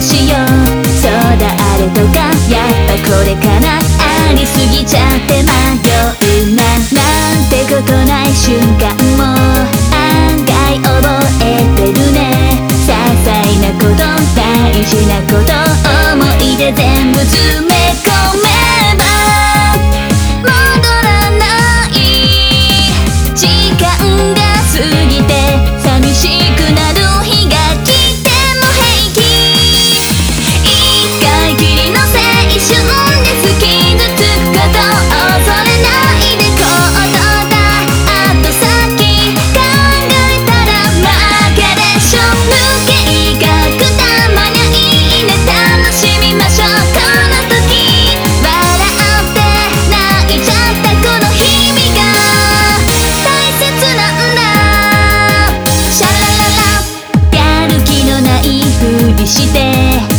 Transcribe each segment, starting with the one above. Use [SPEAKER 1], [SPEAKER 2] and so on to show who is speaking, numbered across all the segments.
[SPEAKER 1] しようそうだあれとかやっぱこれかなありすぎちゃって迷うななんてことない瞬間も案外覚えてるね。些細なこと大事なこと思い出全部詰め込めば戻らない。時間が過ぎて寂しくなる。して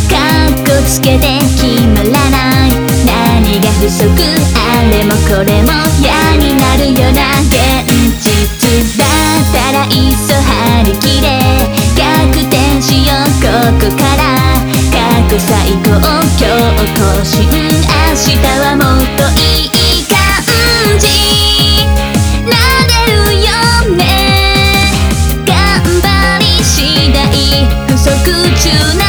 [SPEAKER 1] かっこつけて決まらない何が不足あれもこれも嫌になるような現実だったらいっそ張り切れ逆転しようここから過去最高今日更新明日はもっといい感じなれるよね頑張り次第不足中な